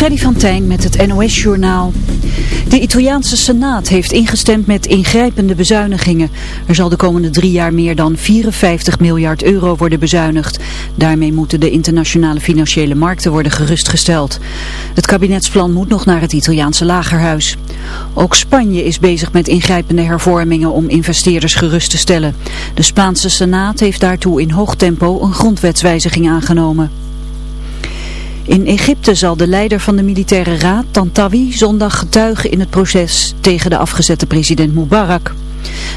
Freddy van Tijn met het NOS-journaal. De Italiaanse Senaat heeft ingestemd met ingrijpende bezuinigingen. Er zal de komende drie jaar meer dan 54 miljard euro worden bezuinigd. Daarmee moeten de internationale financiële markten worden gerustgesteld. Het kabinetsplan moet nog naar het Italiaanse lagerhuis. Ook Spanje is bezig met ingrijpende hervormingen om investeerders gerust te stellen. De Spaanse Senaat heeft daartoe in hoog tempo een grondwetswijziging aangenomen. In Egypte zal de leider van de militaire raad, Tantawi, zondag getuigen in het proces tegen de afgezette president Mubarak.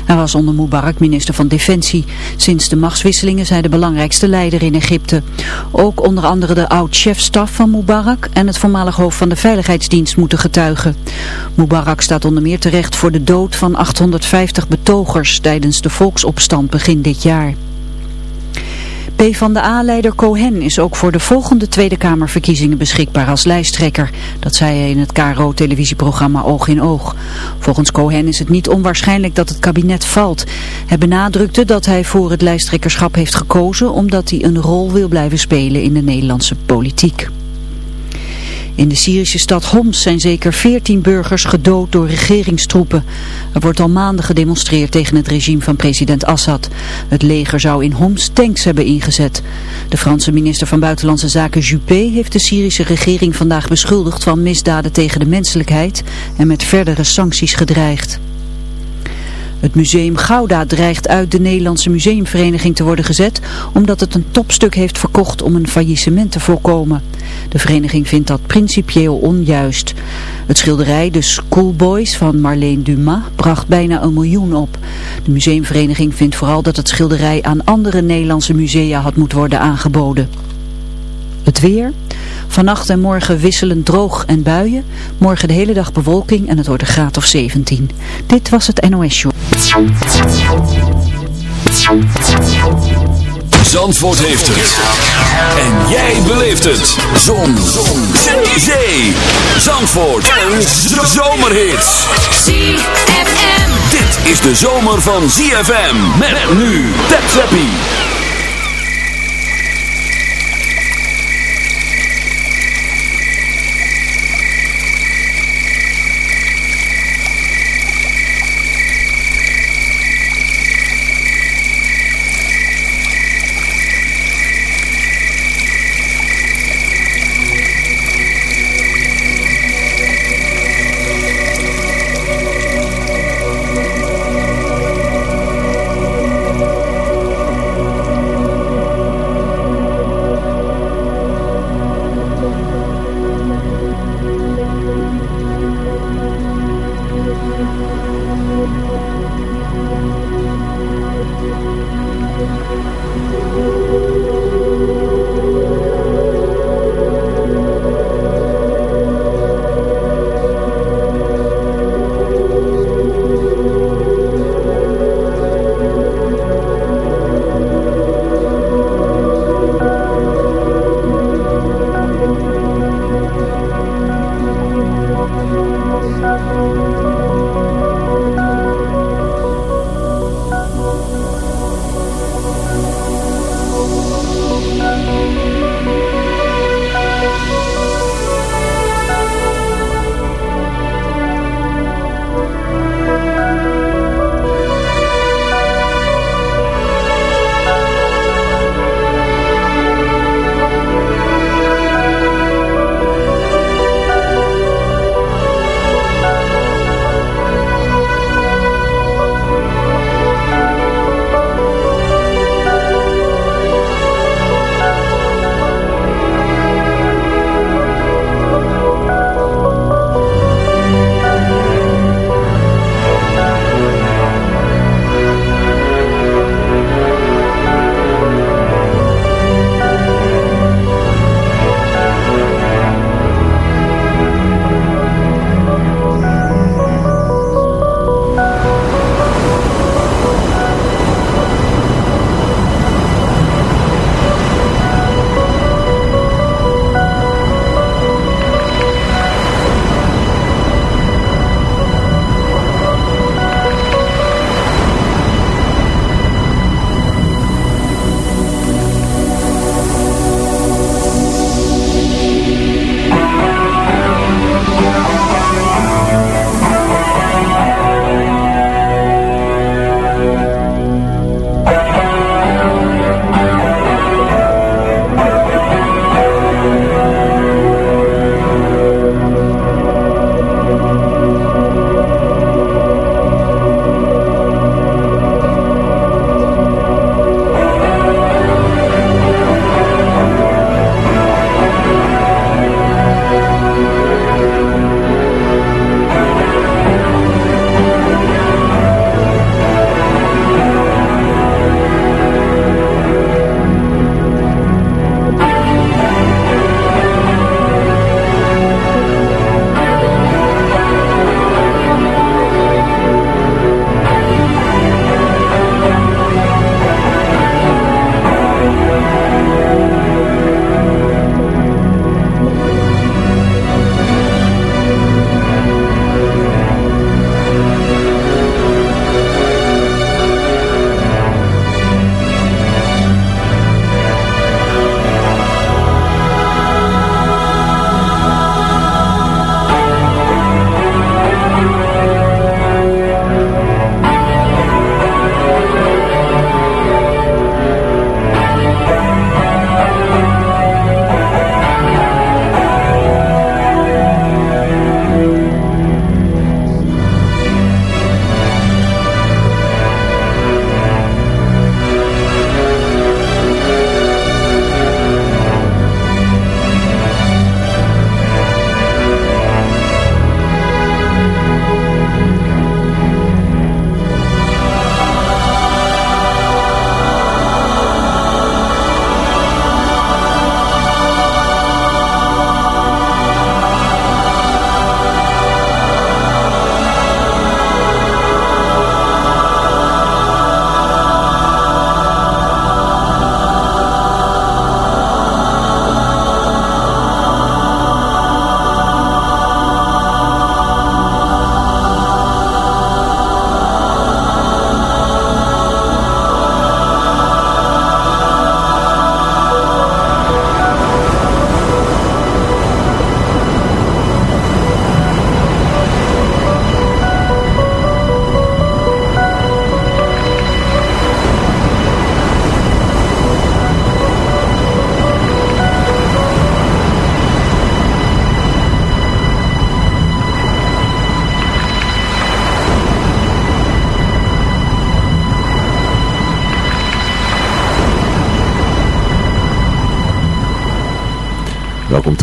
Hij was onder Mubarak minister van Defensie. Sinds de machtswisselingen is de belangrijkste leider in Egypte. Ook onder andere de oud-chefstaf van Mubarak en het voormalig hoofd van de Veiligheidsdienst moeten getuigen. Mubarak staat onder meer terecht voor de dood van 850 betogers tijdens de volksopstand begin dit jaar. PvdA-leider Cohen is ook voor de volgende Tweede Kamerverkiezingen beschikbaar als lijsttrekker. Dat zei hij in het KRO-televisieprogramma Oog in Oog. Volgens Cohen is het niet onwaarschijnlijk dat het kabinet valt. Hij benadrukte dat hij voor het lijsttrekkerschap heeft gekozen omdat hij een rol wil blijven spelen in de Nederlandse politiek. In de Syrische stad Homs zijn zeker 14 burgers gedood door regeringstroepen. Er wordt al maanden gedemonstreerd tegen het regime van president Assad. Het leger zou in Homs tanks hebben ingezet. De Franse minister van Buitenlandse Zaken Juppé heeft de Syrische regering vandaag beschuldigd van misdaden tegen de menselijkheid en met verdere sancties gedreigd. Het museum Gouda dreigt uit de Nederlandse museumvereniging te worden gezet omdat het een topstuk heeft verkocht om een faillissement te voorkomen. De vereniging vindt dat principieel onjuist. Het schilderij De Schoolboys van Marleen Dumas bracht bijna een miljoen op. De museumvereniging vindt vooral dat het schilderij aan andere Nederlandse musea had moeten worden aangeboden. Het weer. Vannacht en morgen wisselend droog en buien. Morgen de hele dag bewolking en het wordt een graad of 17. Dit was het NOS Show. Zandvoort heeft het. En jij beleeft het. Zon. Zon. Zee. Zandvoort. Een zomerhit. ZFM. Dit is de zomer van ZFM. Met nu. Tap Zappie.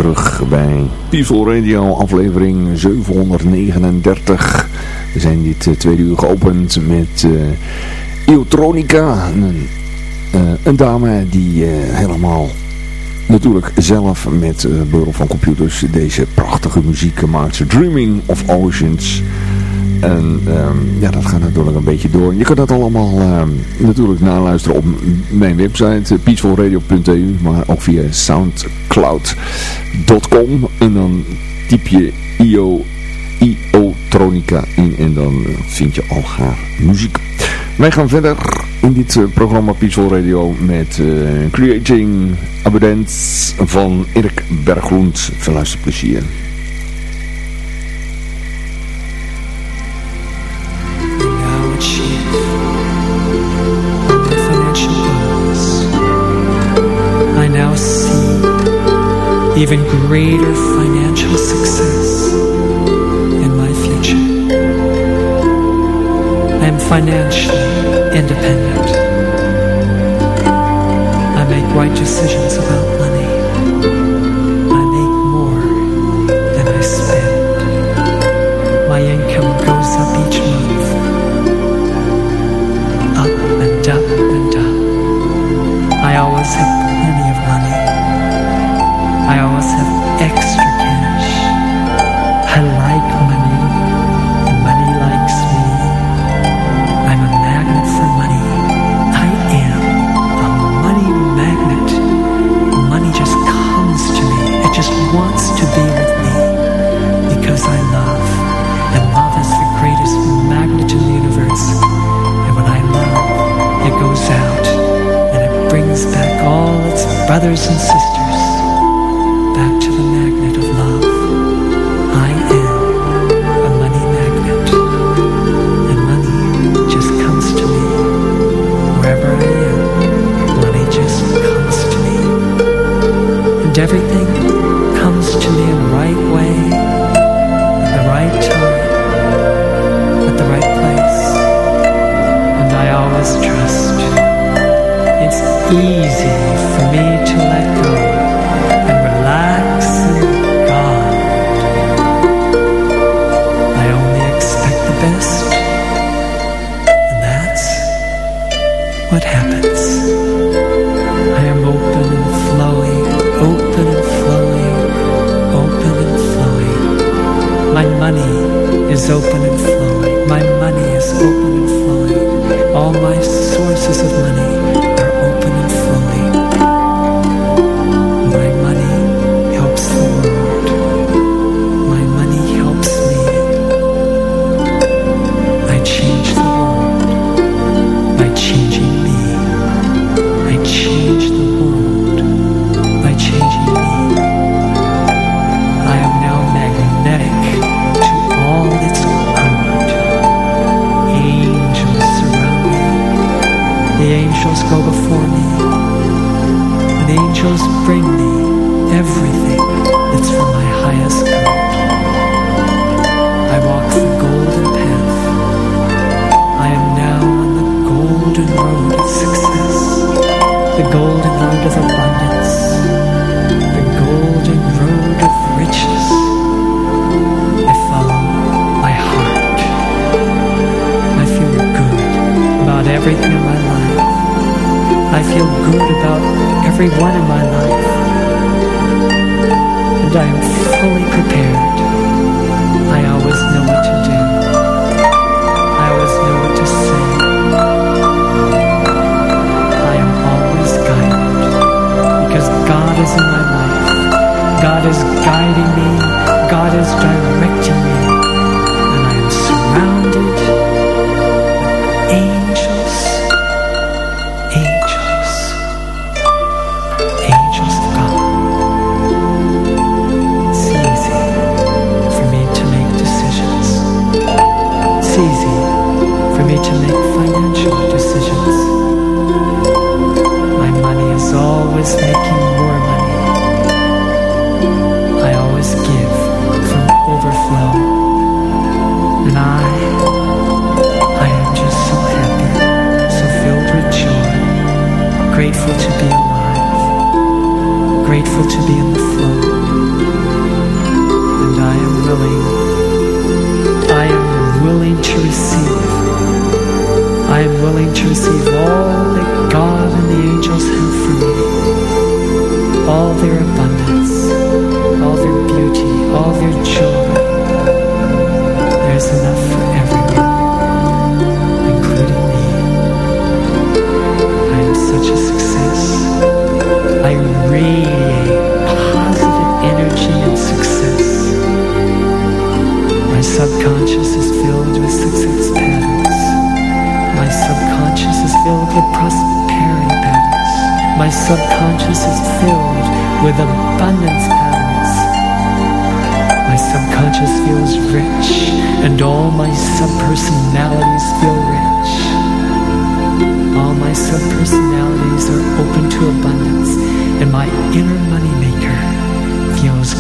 Terug bij Peaceful Radio, aflevering 739. We zijn dit uh, tweede uur geopend met uh, Eotronica, een, uh, een, dame die helemaal natuurlijk zelf met behulp van computers deze prachtige muziek maakt. Dreaming of Oceans. En um, ja, dat gaat natuurlijk een beetje door. Je kan dat allemaal um, natuurlijk naluisteren op mijn website peacefulradio.eu, maar ook via soundcloud.com en dan typ je IO, IO Tronica in en dan vind je al haar muziek. Wij gaan verder in dit uh, programma Peaceful Radio met uh, Creating Abundance van Erik Berglund. Veel luisterplezier. even greater financial success in my future. I am financially independent. I make right decisions about money. I make more than I spend. My income goes up each month. angels go before me, and angels bring me everything that's for my highest good. I walk the golden path. I am now on the golden road of success, the golden road of abundance, the golden road of riches. I follow my heart. I feel good about everything I feel good about everyone in my life. And I am fully prepared. I always know what to do. I always know what to say. I am always guided. Because God is in my life. God is guiding me. God is directing willing to receive all that God and the angels have for me, all their abundance, all their beauty, all their joy. There's enough for everyone, including me. I am such a success. I radiate positive energy and success. My subconscious is filled with success patterns. My subconscious is filled with prosperity patterns. My subconscious is filled with abundance patterns. My subconscious feels rich, and all my subpersonalities feel rich. All my subpersonalities are open to abundance, and my inner moneymaker feels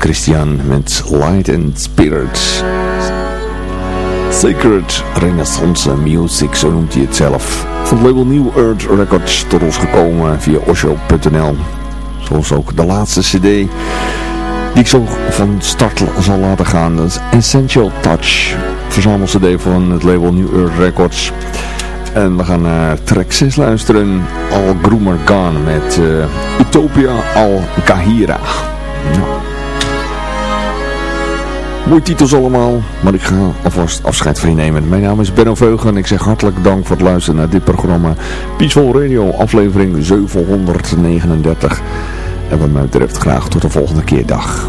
Christian met Light and Spirit. Sacred Renaissance Music, zo noemt hij het zelf. Van het label New Earth Records tot ons gekomen via osho.nl. Zoals ook de laatste cd die ik zo van start zal laten gaan. Dat Essential Touch. Verzamel cd van het label New Earth Records. En we gaan naar track 6 luisteren. Al Groomer Gone met uh, Utopia Al Kahira. Mooie titels allemaal, maar ik ga alvast afscheid van je nemen. Mijn naam is Benno Veugen en ik zeg hartelijk dank voor het luisteren naar dit programma. Peaceful Radio, aflevering 739. En wat mij betreft graag tot de volgende keer. Dag.